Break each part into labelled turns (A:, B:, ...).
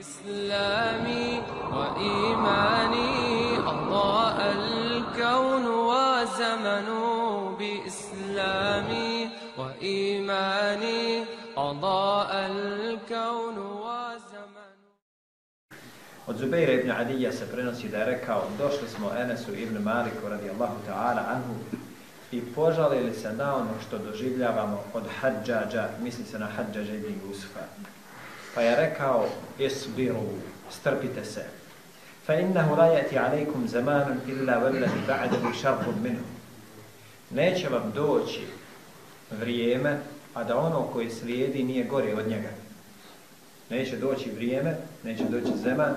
A: إسلامي وإيماني أضاء الكون وزمن بإسلامي وإيماني أضاء الكون وزمن
B: Od Zubeira ibn Adija se prenosi da je rekao, došli smo Enesu ibn Maliku radijallahu ta'ala anhu i požalili se na ono što doživljavamo od hađađa, misli se na hađađa ibn Jusufa. Pa je rekao, isbiru, strpite se. Fa innahu la yati alaykum zamanun illa wallahi ba'dahu sharrun minhu. Neće vam doći vrijeme, a da ono koje slijedi nije gore od njega. Neće doći vrijeme, neće doći zema,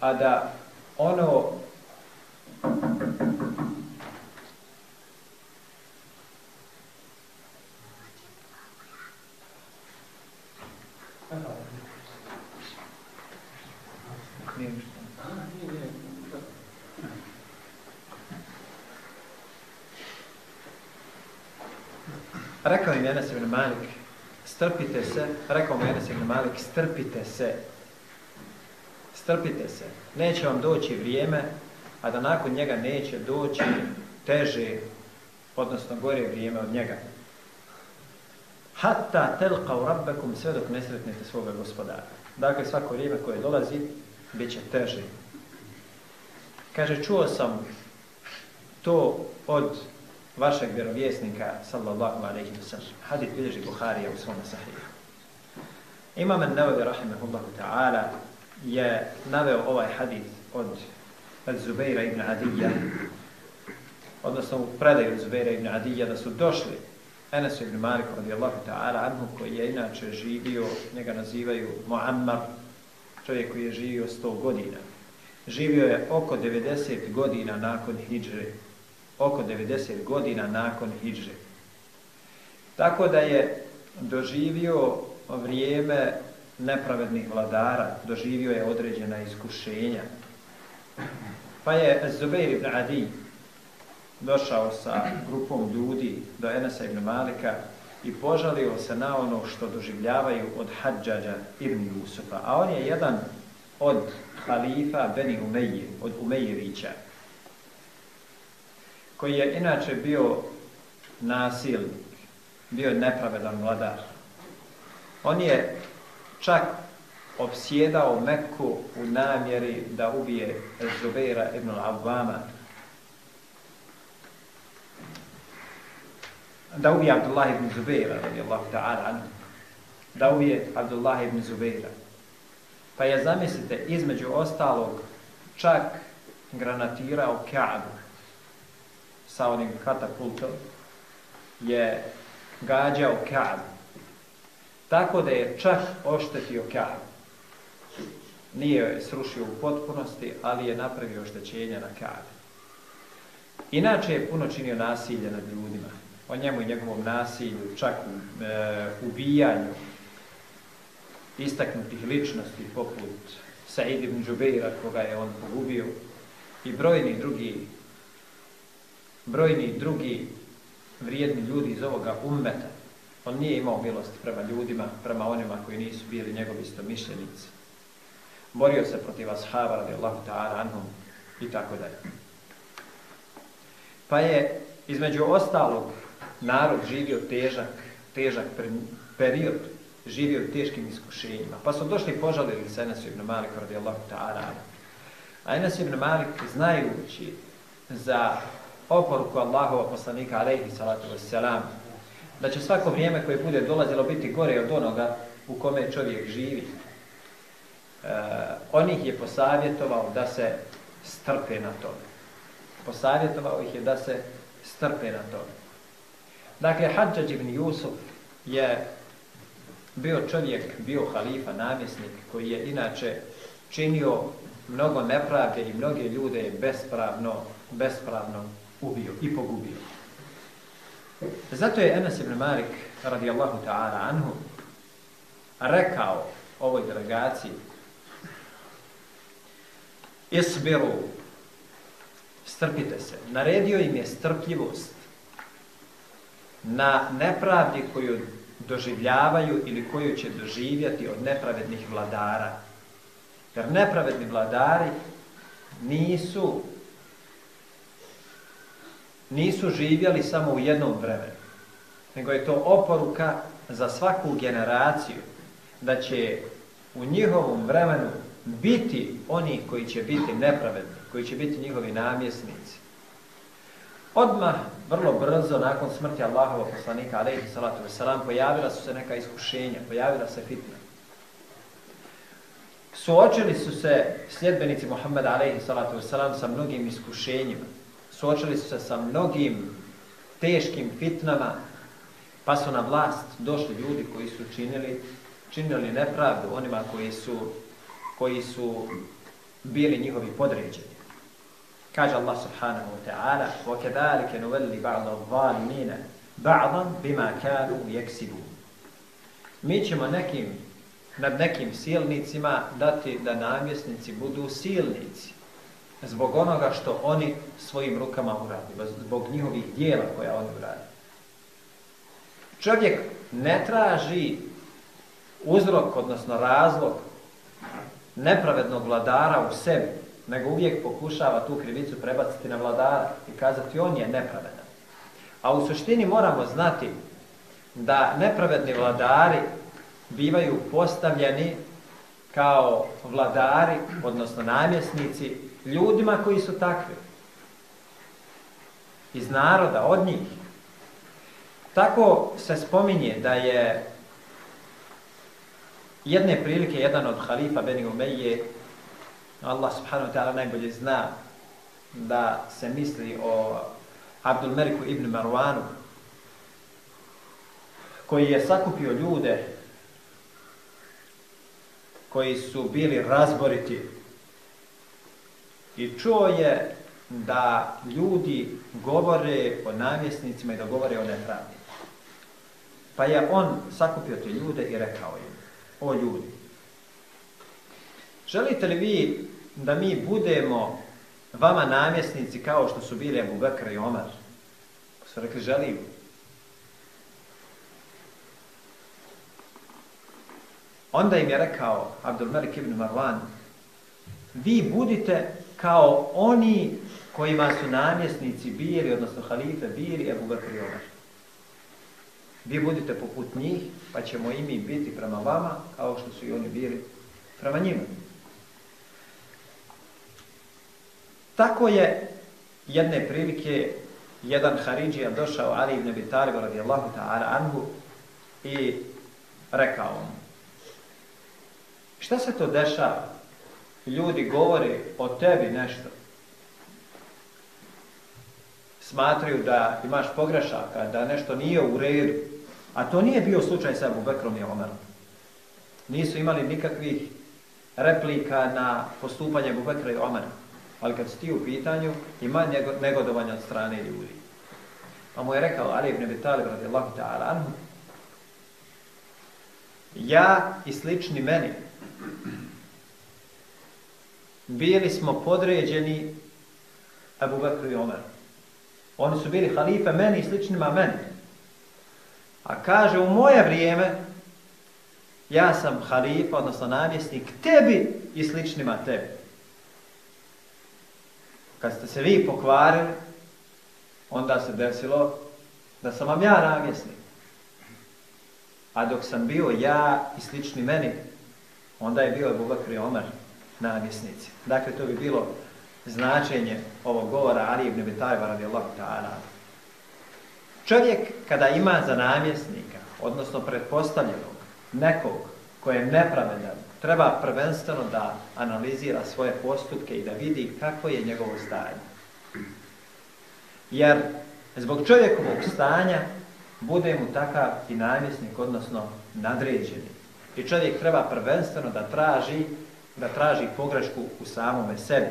B: a da ono Rekao im Enes ibn Malik, strpite se, rekao mu Enes ibn Malik, strpite se, strpite se, neće vam doći vrijeme, a da nakon njega neće doći teže, odnosno gore vrijeme od njega. Hatta telqa u rabbekum sve dok ne sretnete svoga gospodara. Dakle, svako vrijeme koje dolazi, bit će teže. Kaže, čuo sam to od vašeg vjerovjesnika, sallallahu alaihi wa sallam. Hadith bilježi Buharija u svome sahiju. Imam an-Nawawi rahimahullahu ta'ala je naveo ovaj hadith od Zubeira ibn Adija, odnosno u predaju Zubeira ibn Adija, da su došli Enes ibn Malik radijallahu ta'ala anhu koji je inače živio, njega nazivaju Muammar, čovjek koji je živio 100 godina. Živio je oko 90 godina nakon hijđre, oko 90 godina nakon hijđre. Tako da je doživio vrijeme nepravednih vladara, doživio je određena iskušenja. Pa je Zubeir ibn Adi došao sa grupom ljudi do Enesa ibn Malika i požalio se na ono što doživljavaju od Hadžađa ibn Jusufa. A on je jedan od halifa Beni Umeji, od Umejevića, koji je inače bio nasilnik, bio nepravedan vladar. On je čak obsjedao Mekku u namjeri da ubije Zubeira ibn Al-Awwama, da ubije Abdullah ibn Zubeira, radijallahu ta'ala anhu, da ubije Abdullah ibn Zubeira. Pa je, zamislite, između ostalog, čak granatirao Ka'bu sa onim katapultom, je gađao Ka'bu. Tako da je čak oštetio Ka'bu. Nije je srušio u potpunosti, ali je napravio oštećenja na Ka'bu. Inače je puno činio nasilje nad ljudima. O njemu i njegovom nasilju, čak u e, ubijanju istaknutih ličnosti poput Said ibn Džubeira koga je on pogubio i brojni drugi brojni drugi vrijedni ljudi iz ovoga ummeta. On nije imao milosti prema ljudima, prema onima koji nisu bili njegovi istomišljenici. Borio se protiv ashaba radijallahu ta'ala anhum i tako dalje. Pa je između ostalog narod živio težak, težak period, živio u teškim iskušenjima. Pa su došli i požalili se Enesu ibn Malik radijallahu ta'ala. A Enes ibn Malik znajući za oporuku Allahova poslanika alaihi salatu wassalam da će svako vrijeme koje bude dolazilo biti gore od onoga u kome čovjek živi. E, on ih je posavjetovao da se strpe na tome. Posavjetovao ih je da se strpe na tome. Dakle, Hadžađ ibn Jusuf je bio čovjek, bio halifa, namjesnik, koji je inače činio mnogo nepravde i mnoge ljude je bespravno, bespravno ubio i pogubio. Zato je Enes ibn Malik, radijallahu ta'ala anhu, rekao ovoj delegaciji Isbiru, strpite se. Naredio im je strpljivost na nepravdi koju doživljavaju ili koju će doživjeti od nepravednih vladara. Jer nepravedni vladari nisu nisu živjeli samo u jednom vremenu, nego je to oporuka za svaku generaciju da će u njihovom vremenu biti oni koji će biti nepravedni, koji će biti njihovi namjesnici. Odmah, vrlo brzo, nakon smrti Allahova poslanika, alaihi salatu wasalam, pojavila su se neka iskušenja, pojavila se fitna. Suočili su se sljedbenici Muhammeda, alaihi salatu wasalam, sa mnogim iskušenjima. Suočili su se sa mnogim teškim fitnama, pa su na vlast došli ljudi koji su činili, činili nepravdu onima koji su, koji su bili njihovi podređeni. Kaže Allah subhanahu wa ta'ala وَكَذَلِكَ نُوَلِّ بَعْضَ الظَّالِمِينَ بَعْضًا بِمَا كَانُوا يَكْسِبُونَ Mi ćemo nekim, nad nekim silnicima dati da namjesnici budu silnici zbog onoga što oni svojim rukama uradi, zbog njihovih dijela koja oni uradi. Čovjek ne traži uzrok, odnosno razlog nepravednog vladara u sebi, nego uvijek pokušava tu krivicu prebaciti na vladara i kazati on je nepravedan. A u suštini moramo znati da nepravedni vladari bivaju postavljeni kao vladari, odnosno namjesnici, ljudima koji su takvi. Iz naroda, od njih. Tako se spominje da je jedne prilike jedan od halifa Beni Umeije Allah subhanahu wa ta'ala najbolje zna da se misli o Abdul Meriku ibn Marwanu koji je sakupio ljude koji su bili razboriti i čuo je da ljudi govore o namjesnicima i da govore o nepravdi. Pa je on sakupio te ljude i rekao im, o ljudi, želite li vi da mi budemo vama namjesnici kao što su bili Abu Bakr i Omar. Ko su rekli želiju. Onda im je rekao Abdul Malik ibn Marwan, vi budite kao oni kojima su namjesnici bili, odnosno halife bili Abu Bakr i Omar. Vi budite poput njih, pa ćemo i mi biti prema vama, kao što su i oni bili prema njima. Tako je jedne prilike jedan Haridžija došao Ali ibn Abi Talib radijallahu ta'ala anhu i rekao mu Šta se to dešava? Ljudi govori o tebi nešto. Smatraju da imaš pogrešaka, da nešto nije u redu. A to nije bio slučaj sa Abu Bekrom i Omerom. Nisu imali nikakvih replika na postupanje Abu Bekra i Omera ali kad si ti u pitanju, ima negodovanja od strane ljudi. Pa mu je rekao Ali ibn Abi Talib radijallahu ta'ala anhu, ja i slični meni bili smo podređeni Abu Bakr i Omer. Oni su bili halife meni i sličnima meni. A kaže, u moje vrijeme ja sam halifa, odnosno namjesnik tebi i sličnima tebi kad ste se vi pokvarili, onda se desilo da sam vam ja namjesnik. A dok sam bio ja i slični meni, onda je bio Ebu Bakr i Omer namjesnici. Dakle, to bi bilo značenje ovog govora Ali ibn Bitajba radijallahu ta'ala. Čovjek kada ima za namjesnika, odnosno pretpostavljenog, nekog koje je nepravedan, treba prvenstveno da analizira svoje postupke i da vidi kako je njegovo stanje. Jer zbog čovjekovog stanja bude mu takav i namjesnik, odnosno nadređeni. I čovjek treba prvenstveno da traži da traži pogrešku u samome sebi.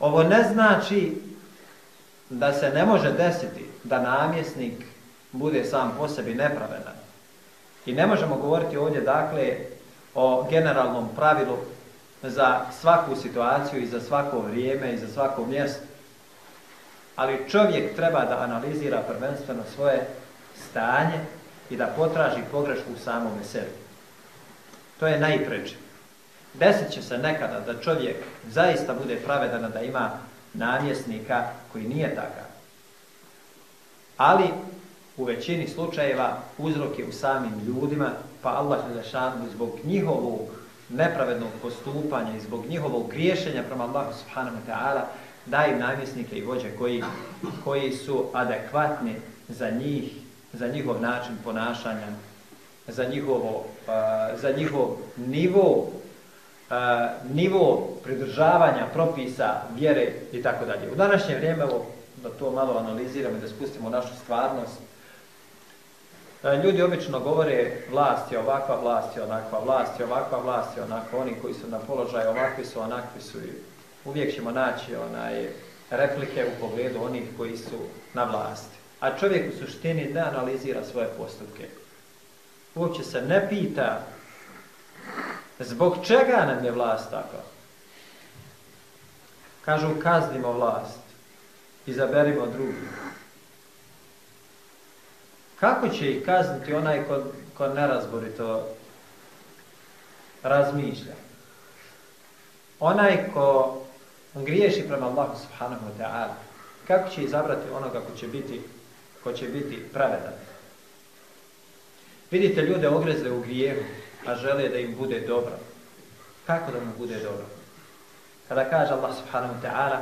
B: Ovo ne znači da se ne može desiti da namjesnik bude sam po sebi nepravedan. I ne možemo govoriti ovdje, dakle, o generalnom pravilu za svaku situaciju i za svako vrijeme i za svako mjesto. Ali čovjek treba da analizira prvenstveno svoje stanje i da potraži pogrešku u samom sebi. To je najpreče. Desit će se nekada da čovjek zaista bude pravedan da ima namjesnika koji nije takav. Ali u većini slučajeva uzrok je u samim ljudima, pa Allah Želešanu zbog njihovog nepravednog postupanja i zbog njihovog griješenja prema Allahu subhanahu wa ta'ala daju namjesnike i vođe koji, koji su adekvatni za njih, za njihov način ponašanja, za, njihovo, uh, za njihov nivo, uh, nivo pridržavanja propisa, vjere i tako dalje. U današnje vrijeme, evo, da to malo analiziramo i da spustimo našu stvarnost, E, ljudi obično govore vlast je ovakva, vlast je onakva, vlast je ovakva, vlast je onakva, oni koji su na položaju ovakvi su, onakvi su i uvijek ćemo naći onaj replike u pogledu onih koji su na vlasti. A čovjek u suštini ne analizira svoje postupke. Uopće se ne pita zbog čega nam je vlast takva. Kažu kaznimo vlast, izaberimo drugi kako će ih kazniti onaj ko, ko nerazborito razmišlja? Onaj ko griješi prema Allahu subhanahu wa ta'ala, kako će izabrati onoga ko će biti, ko će biti pravedan? Vidite ljude ogreze u grijehu, a žele da im bude dobro. Kako da mu bude dobro? Kada kaže Allah subhanahu wa ta'ala,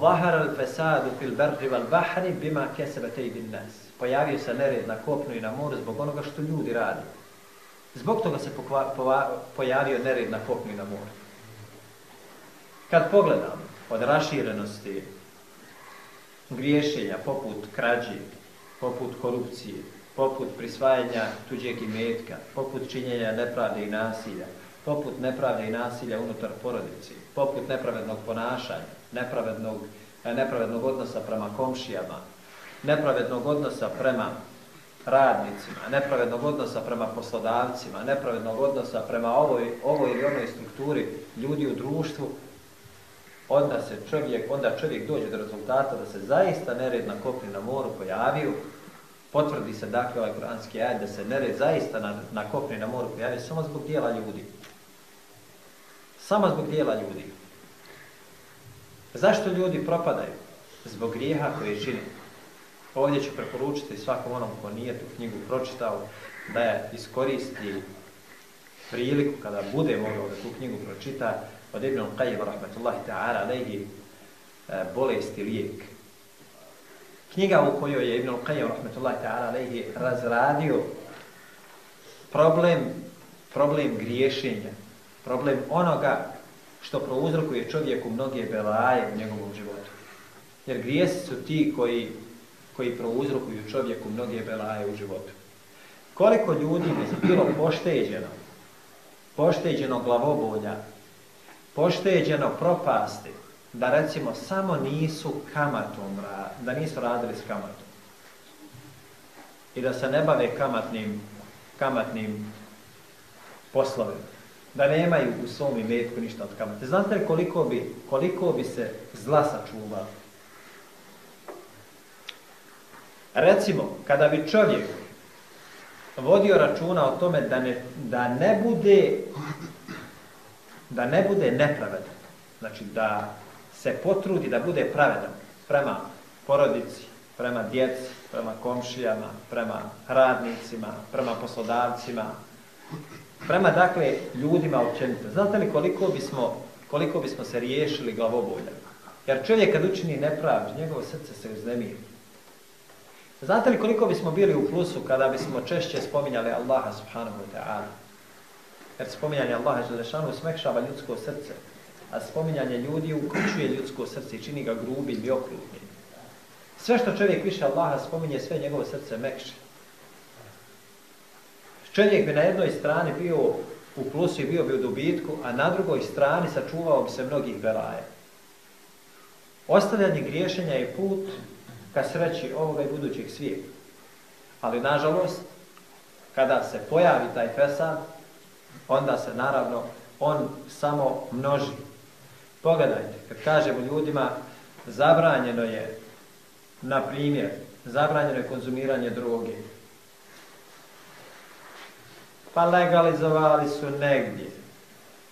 B: Zahara al-fasadu fil barri wal bahri bima kesebe teidin nas pojavio se nered na kopnu i na moru zbog onoga što ljudi radi. Zbog toga se pokva, pova, pojavio nered na kopnu i na moru. Kad pogledam od raširenosti griješenja poput krađe, poput korupcije, poput prisvajanja tuđeg imetka, poput činjenja nepravde i nasilja, poput nepravde i nasilja unutar porodici, poput nepravednog ponašanja, nepravednog, nepravednog odnosa prema komšijama, nepravednog odnosa prema radnicima, nepravednog odnosa prema poslodavcima, nepravednog odnosa prema ovoj, ovoj ili onoj strukturi ljudi u društvu, onda se čovjek, onda čovjek dođe do rezultata da se zaista nered na kopni na moru pojavio, potvrdi se dakle ovaj kuranski ajed da se nered zaista na, na kopni na moru pojavio samo zbog dijela ljudi. Samo zbog dijela ljudi. Zašto ljudi propadaju? Zbog grijeha koje čini. Ovdje ću preporučiti svakom onom ko nije tu knjigu pročitao da je iskoristi priliku kada bude mogao da tu knjigu pročita od Ibn Qajim rahmatullahi ta'ala alejhi e, bolesti lijek. Knjiga u kojoj je Ibn Qajim rahmatullahi ta'ala alejhi razradio problem problem griješenja, problem onoga što prouzrokuje čovjeku mnoge belaje u njegovom životu. Jer grijesi su ti koji koji prouzrokuju čovjeku mnoge belaje u životu. Koliko ljudi bi bilo pošteđeno, pošteđeno glavobolja, pošteđeno propasti, da recimo samo nisu kamatom, da nisu radili s kamatom. I da se ne bave kamatnim, kamatnim poslovima. Da nemaju u svom imetku ništa od kamate. Znate li koliko bi, koliko bi se zla sačuvalo? Recimo, kada bi čovjek vodio računa o tome da ne, da ne bude da ne bude nepravedan, znači da se potrudi da bude pravedan prema porodici, prema djeci, prema komšijama, prema radnicima, prema poslodavcima, prema dakle ljudima općenito. Znate li koliko bismo, koliko bismo se riješili glavobolja? Jer čovjek kad učini nepravdu, njegovo srce se uznemiri. Znate li koliko bismo bili u plusu kada bismo češće spominjali Allaha subhanahu wa ta'ala? Jer spominjanje Allaha Želešanu smekšava ljudsko srce, a spominjanje ljudi uključuje ljudsko srce i čini ga grubim i okrutnim. Sve što čovjek više Allaha spominje, sve njegovo srce mekše. Čovjek bi na jednoj strani bio u plusu i bio bi u dobitku, a na drugoj strani sačuvao bi se mnogih belaja. Ostavljanje griješenja je put ka sreći ovoga i budućeg svijeta. Ali, nažalost, kada se pojavi taj fesad, onda se, naravno, on samo množi. Pogledajte, kad kažemo ljudima, zabranjeno je, na primjer, zabranjeno je konzumiranje droge. Pa legalizovali su negdje.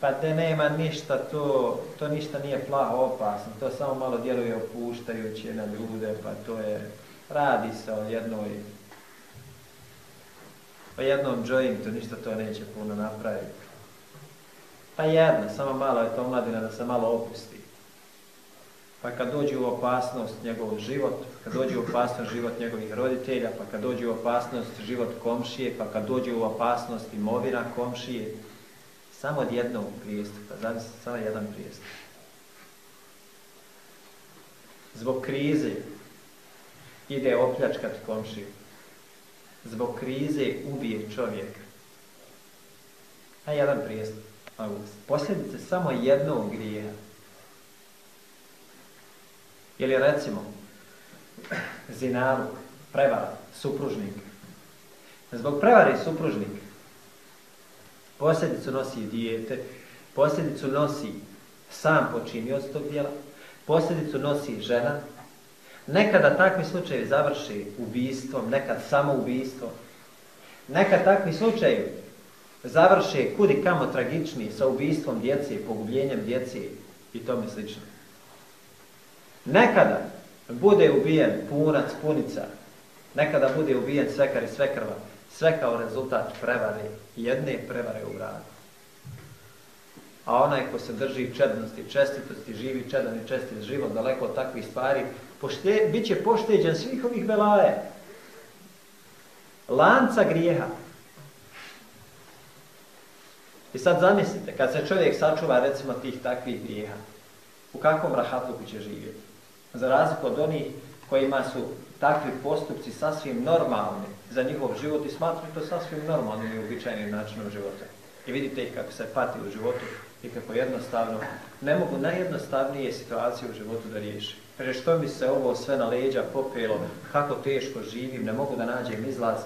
B: Pa da nema ništa, to, to ništa nije plaho opasno, to samo malo djeluje opuštajuće na ljude, pa to je, radi se o jednoj, o jednom jointu, ništa to neće puno napraviti. Pa jedno, samo malo je to mladina da se malo opusti. Pa kad dođe u opasnost njegov život, kad dođe u opasnost život njegovih roditelja, pa kad dođe u opasnost život komšije, pa kad dođe u opasnost imovina komšije, samo od jednog prijestupa, zavisno samo jedan prijestup. Zbog krize ide opljačkati komšiju. Zbog krize ubije čovjeka. A jedan prijestup. Posljedice samo jednog grijeha. Ili recimo, zinaru, prevara, supružnik. Zbog prevare supružnika posljedicu nosi dijete, posljedicu nosi sam počinioc tog dijela, posljedicu nosi žena. Nekada takvi slučajevi završi ubijstvom, nekad samo ubijstvom. Nekad takvi slučajevi završe kudi kamo tragični sa ubijstvom djece, pogubljenjem djece i tome slično. Nekada bude ubijen punac, punica, nekada bude ubijen svekar i svekrva, sve kao rezultat prevare, jedne prevare u bradu. A onaj ko se drži čednosti, čestitosti, živi čedan i čestit život daleko od takvih stvari, pošte, bit će pošteđen svih ovih belaje. Lanca grijeha. I sad zamislite, kad se čovjek sačuva recimo tih takvih grijeha, u kakvom rahatluku će živjeti? Za razliku od onih kojima su takvi postupci sasvim normalni za njihov život i smatruju to sasvim normalnim i uobičajenim načinom života. I vidite ih kako se pati u životu i kako jednostavno ne mogu najjednostavnije situacije u životu da riješi. Kaže, što mi se ovo sve na leđa popelo, kako teško živim, ne mogu da nađem izlaz.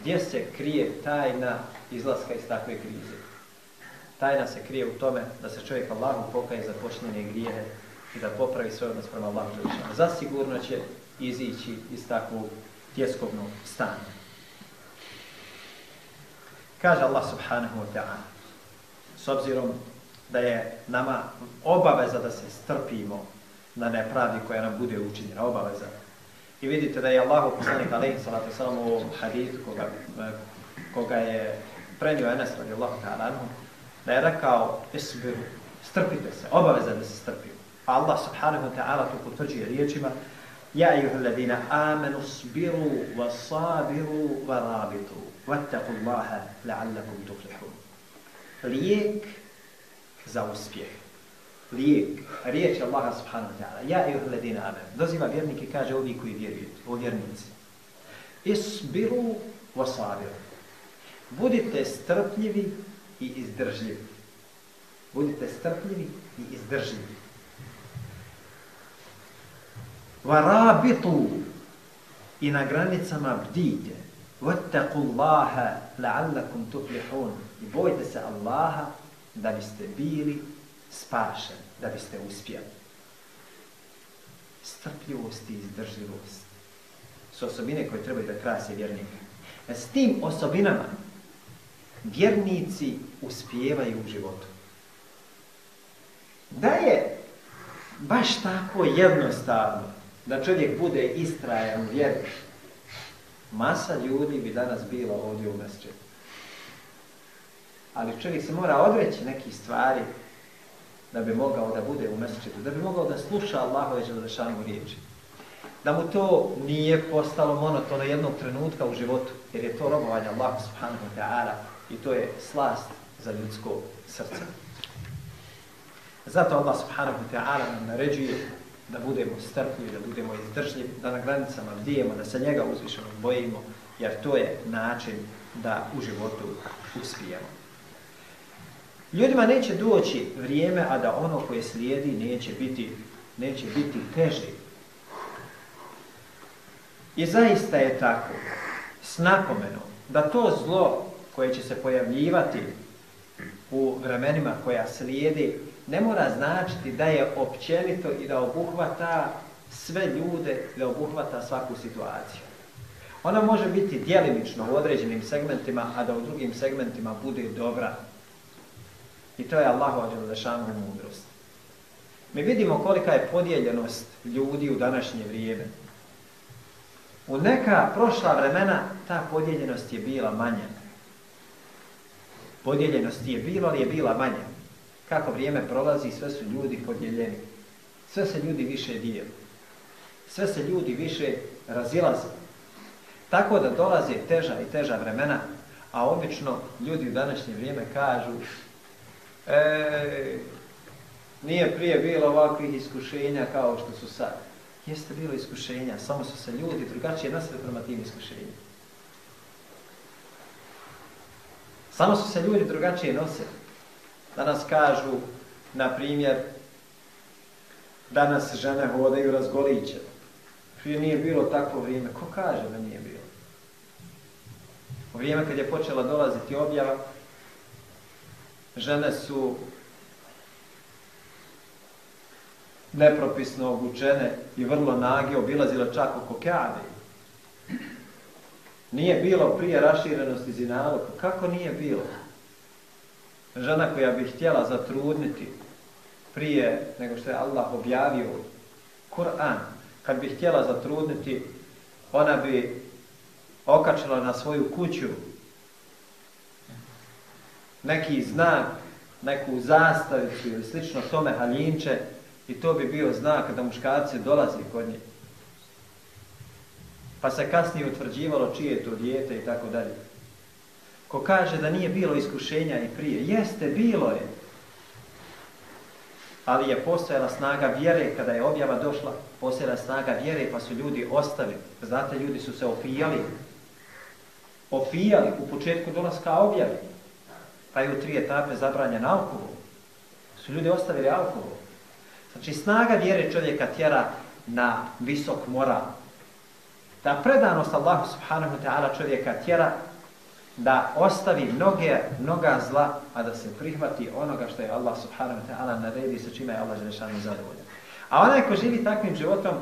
B: Gdje se krije tajna izlaska iz takve krize? Tajna se krije u tome da se čovjek Allahu pokaje za počinjene grijehe i da popravi svoj odnos prema Allahu. Zasigurno će izići iz takvog tjeskovnog stanja. Kaže Allah subhanahu wa ta'ala, s obzirom da je nama obaveza da se strpimo na nepravdi koja nam bude učinjena, obaveza. I vidite da je Allah poslanik alaihi salatu salam u ovom hadithu koga, koga je prenio Enes radi Allah ta'ala da je rekao isbiru, strpite se, obaveza da se strpi. Pa Allah subhanahu wa ta'ala to potvrđuje riječima Ja ayuha alladina amanu sbiru wa sabiru wa rabitu wattaqullaha la'allakum tuflihun. Lijek za uspjeh. Lijek. Riječ Allaha subhanahu wa ta'ala. Ja ayuha alladina amanu. Doziva vjernike kaže ovi koji vjerujete. O vjernici. Isbiru wa sabiru. Budite strpljivi i izdržljivi. Budite strpljivi i izdržljivi varabitu i na granicama bdite vattaqullaha la'allakum tuflihun i bojte se Allaha da biste bili spašeni, da biste uspjeli. Strpljivost i izdržljivost su osobine koje trebaju da krase vjernika. E, s tim osobinama vjernici uspijevaju u životu. Da je baš tako jednostavno da čovjek bude istrajan u vjeru, masa ljudi bi danas bila ovdje u mesečetu. Ali čovjek se mora odreći nekih stvari da bi mogao da bude u mesečetu, da bi mogao da sluša Allahove Đelešanu riječi. Da mu to nije postalo monotono jednog trenutka u životu, jer je to robovanje Allah subhanahu wa ta'ala i to je slast za ljudsko srce. Zato Allah subhanahu wa ta'ala nam naređuje da budemo strpljivi, da budemo izdržljivi, da na granicama bdijemo, da se njega uzvišeno bojimo, jer to je način da u životu uspijemo. Ljudima neće doći vrijeme, a da ono koje slijedi neće biti, neće biti teži. I zaista je tako, s napomenom, da to zlo koje će se pojavljivati u vremenima koja slijedi, ne mora značiti da je općenito i da obuhvata sve ljude, da obuhvata svaku situaciju. Ona može biti dijelimično u određenim segmentima, a da u drugim segmentima bude dobra. I to je Allahu ađelešanu mudrost. Mi vidimo kolika je podijeljenost ljudi u današnje vrijeme. U neka prošla vremena ta podijeljenost je bila manja. Podijeljenost je bila, ali je bila manja. Kako vrijeme prolazi, sve su ljudi podijeljeni. Sve se ljudi više dijeli. Sve se ljudi više razilaze. Tako da dolaze teža i teža vremena, a obično ljudi u današnje vrijeme kažu e, nije prije bilo ovakvih iskušenja kao što su sad. Jeste bilo iskušenja, samo su se ljudi drugačije nasve prema tim iskušenjima. Samo su se ljudi drugačije nosili. Danas kažu, na primjer, danas žene hodaju razgoliće. Prije nije bilo takvo vrijeme. Ko kaže da nije bilo? U vrijeme kad je počela dolaziti objava, žene su nepropisno obučene i vrlo nage obilazile čak oko Kabe. Nije bilo prije raširenosti zinaloga. Kako nije bilo? Žena koja bi htjela zatrudniti prije nego što je Allah objavio Kur'an, kad bi htjela zatrudniti, ona bi okačila na svoju kuću neki znak, neku zastavicu ili slično tome haljinče i to bi bio znak da muškarci dolazi kod nje. Pa se kasnije utvrđivalo čije je to dijete i tako dalje. Ko kaže da nije bilo iskušenja i prije, jeste, bilo je. Ali je postojala snaga vjere kada je objava došla, postojala snaga vjere pa su ljudi ostavili. Znate, ljudi su se opijali. Opijali u početku dolaska objave. Pa je u tri etape zabranjen alkohol. Su ljudi ostavili alkohol. Znači, snaga vjere čovjeka tjera na visok moral. Ta predanost Allahu subhanahu wa ta'ala čovjeka tjera da ostavi mnoge, mnoga zla, a da se prihvati onoga što je Allah subhanahu wa ta'ala naredi sa čime je Allah želešanu zadovoljan. A onaj ko živi takvim životom,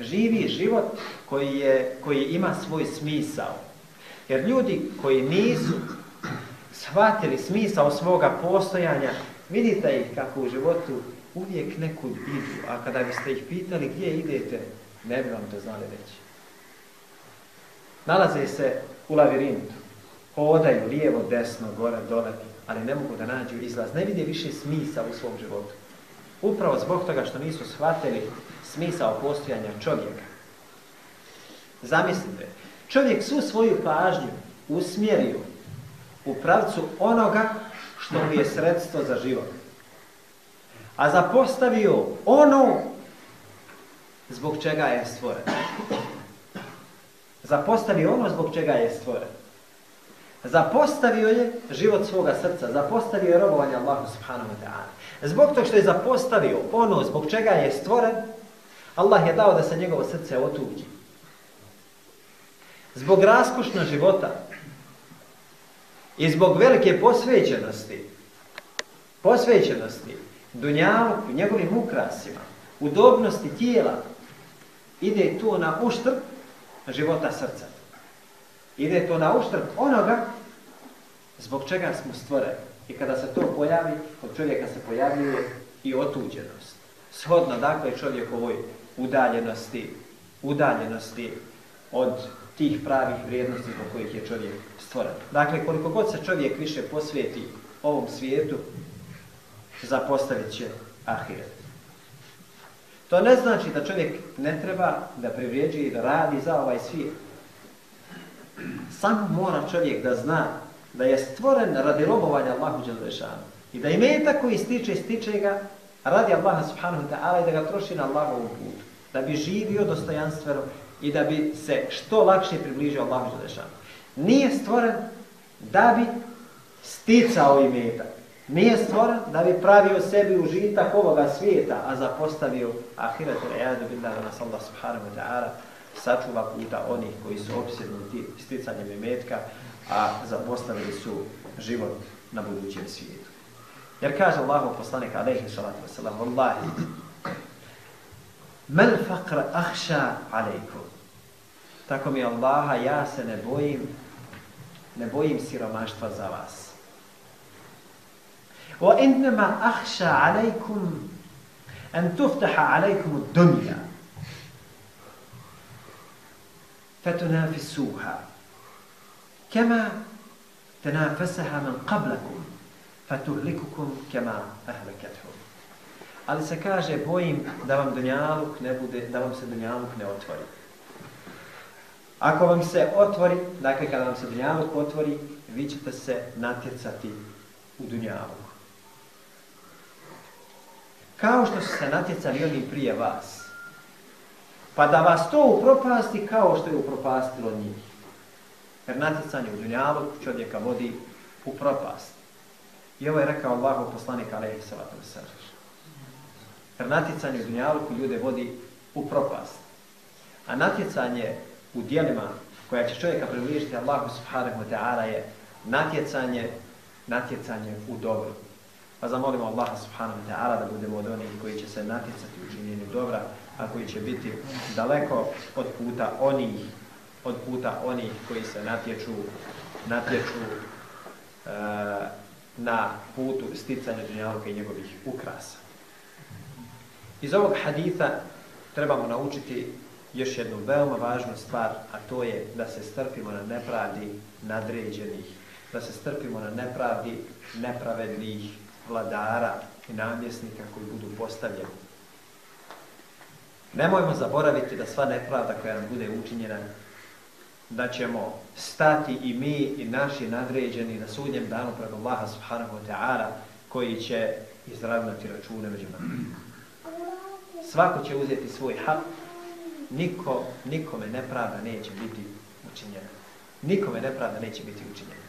B: živi život koji, je, koji ima svoj smisao. Jer ljudi koji nisu shvatili smisao svoga postojanja, vidite ih kako u životu uvijek nekud idu, a kada biste ih pitali gdje idete, ne bi vam to znali reći. Nalaze se u lavirintu, hodaju lijevo, desno, gore, dole, ali ne mogu da nađu izlaz, ne vide više smisa u svom životu. Upravo zbog toga što nisu shvatili smisao postojanja čovjeka. Zamislite, čovjek svu svoju pažnju usmjerio u pravcu onoga što mu je sredstvo za život a zapostavio ono zbog čega je stvoren. Zapostavio ono zbog čega je stvoren. Zapostavio je život svoga srca, zapostavio je robovanje Allahu subhanahu wa ta'ala. Zbog tog što je zapostavio ono zbog čega je stvoren, Allah je dao da se njegovo srce otuđi. Zbog raskošna života i zbog velike posvećenosti, posvećenosti, dunjalu, njegovim ukrasima, udobnosti tijela, ide to na uštrb života srca. Ide to na uštrb onoga zbog čega smo stvoreni. I kada se to pojavi, kod čovjeka se pojavljuje i otuđenost. Shodno, dakle, čovjekovoj udaljenosti, udaljenosti od tih pravih vrijednosti zbog kojih je čovjek stvoren. Dakle, koliko god se čovjek više posvijeti ovom svijetu, zapostavit će ahiret. To ne znači da čovjek ne treba da privrijeđi i da radi za ovaj svijet. Samo mora čovjek da zna da je stvoren radi robovanja Allahu Đelešanu. I da imeta koji stiče, stiče ga radi Allaha subhanahu wa ta'ala i da ga troši na Allahovu putu. Da bi živio dostojanstveno i da bi se što lakše približio Allahu Đelešanu. Nije stvoren da bi sticao imetak. Nije stvoren da bi pravio sebi užitak ovoga svijeta, a zapostavio ahiret i ajadu da nas Allah subhanahu wa ta'ala sačuva puta onih koji su obsjednuti sticanjem imetka, a zapostavili su život na budućem svijetu. Jer kaže Allah u poslanika, alaihi salatu wasalam, Wallahi, mel faqra ahša alaikum. Tako mi Allaha, ja se ne bojim, ne bojim siromaštva za vas. Wa innama ahša alaikum an tuftaha alaikum dunja. فتنافسوها كما تنافسها من قبلكم فتهلككم كما أهلكتهم Ali se kaže, bojim da vam dunjaluk ne bude, da vam se dunjaluk ne otvori. Ako vam se otvori, dakle kada vam se dunjaluk otvori, vi ćete se natjecati u dunjaluku. Kao što su se natjecali oni prije vas. Pa da vas to upropasti kao što je upropastilo njih. Jer natjecanje u dunjalu čovjeka vodi u propast. I ovo je rekao Allahu poslanik alaihi sallatu sallam. Jer natjecanje u dunjalu ljude vodi u propast. A natjecanje u dijelima koja će čovjeka približiti Allahu subhanahu wa ta'ala je natjecanje, natjecanje u dobru. Pa zamolimo Allaha subhanahu wa ta'ala da budemo od onih koji će se natjecati u činjenju dobra, a koji će biti daleko od puta onih, od puta onih koji se natječu, natječu e, na putu sticanja dunjalka i njegovih ukrasa. Iz ovog haditha trebamo naučiti još jednu veoma važnu stvar, a to je da se strpimo na nepravdi nadređenih, da se strpimo na nepravdi nepravednih vladara i namjesnika koji budu postavljeni. Nemojmo zaboraviti da sva nepravda koja nam bude učinjena, da ćemo stati i mi i naši nadređeni na sudnjem danu pred Allaha subhanahu wa ta'ala koji će izravnati račune među nama. Svako će uzeti svoj hak, niko, nikome nepravda neće biti učinjena. Nikome nepravda neće biti učinjena.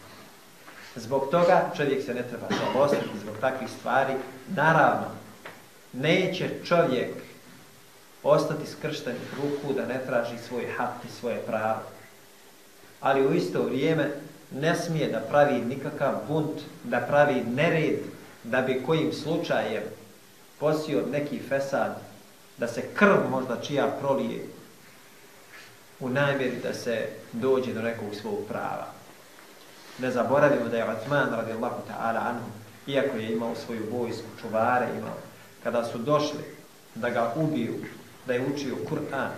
B: Zbog toga čovjek se ne treba žalostiti zbog takvih stvari. Naravno, neće čovjek ostati skrštenih ruku da ne traži svoj hak i svoje pravo. Ali u isto vrijeme ne smije da pravi nikakav bunt, da pravi nered, da bi kojim slučajem posio neki fesad, da se krv možda čija prolije u najmjeri da se dođe do nekog svog prava. Ne zaboravimo da je Atman radijallahu ta'ala anhu, iako je imao svoju vojsku, čuvare imao, kada su došli da ga ubiju, da je učio Kur'an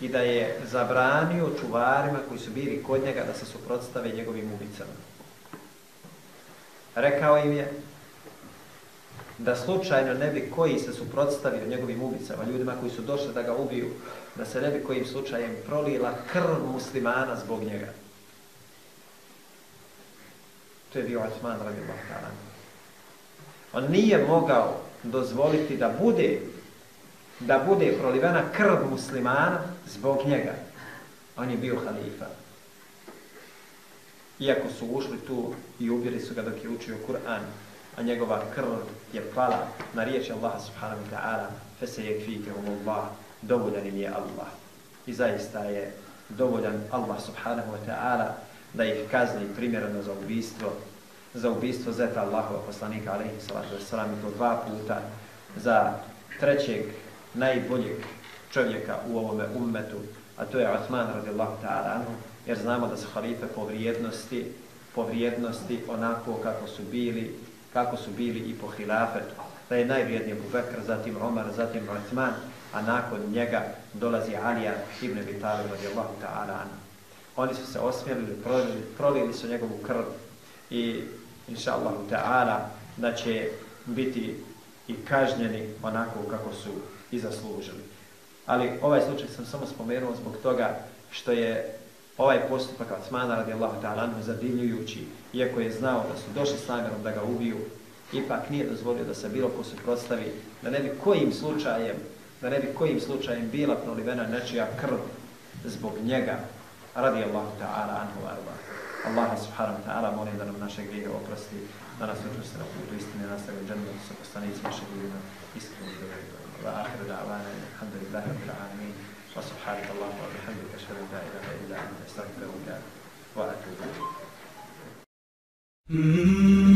B: i da je zabranio čuvarima koji su bili kod njega da se suprotstave njegovim ubicama. Rekao im je da slučajno ne bi koji se suprotstavio njegovim ubicama, ljudima koji su došli da ga ubiju, da se ne bi kojim slučajem prolila krv muslimana zbog njega. To je bio Osman radijallahu ta'ala. On nije mogao dozvoliti da bude da bude prolivena krv muslimana zbog njega. On je bio halifa. Iako su ušli tu i ubili su ga dok je učio Kur'an, a njegova krv je pala na riječi Allaha subhanahu wa ta'ala fese je kvike um Allah, dovoljan im je Allah. I zaista je dovoljan Allah subhanahu wa ta'ala da ih kazni primjereno za ubistvo, za ubistvo zeta Allahova poslanika alaihi salatu wasalam i to dva puta, za trećeg najboljeg čovjeka u ovome ummetu, a to je Osman radijallahu ta'ala anhu, jer znamo da su halife po vrijednosti, po vrijednosti onako kako su bili, kako su bili i po hilafetu. Da je najvrijedniji Abu Bekr, zatim Omar, zatim Osman, a nakon njega dolazi Alija ibn Abi Talib radijallahu ta'ala anhu. Oni su se osmjelili, prolili, prolili su njegovu krv i inša Allahu ta'ala da će biti i kažnjeni onako kako su i zaslužili. Ali ovaj slučaj sam samo spomenuo zbog toga što je ovaj postupak Osmana radijallahu ta'ala zadivljujući, iako je znao da su došli s namjerom da ga ubiju, ipak nije dozvolio da se bilo ko suprotstavi, da ne bi kojim slučajem, da ne bi kojim slučajem bila prolivena nečija krv zbog njega, radijallahu ta'ala anhu arba. Allah subhanahu wa ta'ala molim da nam naše grije oprosti, danas večer se na putu istine nastavio džannu sa postanicima poslanicima ljudima iskreni dovolj. Va ahiru da'vana, alhamdulillah, rabbil alamin, wa subhanak Allahu wa bihamdika, šeru la ilaha illa anta, astagfiruka, wa atubu ilayk. Mm-hmm.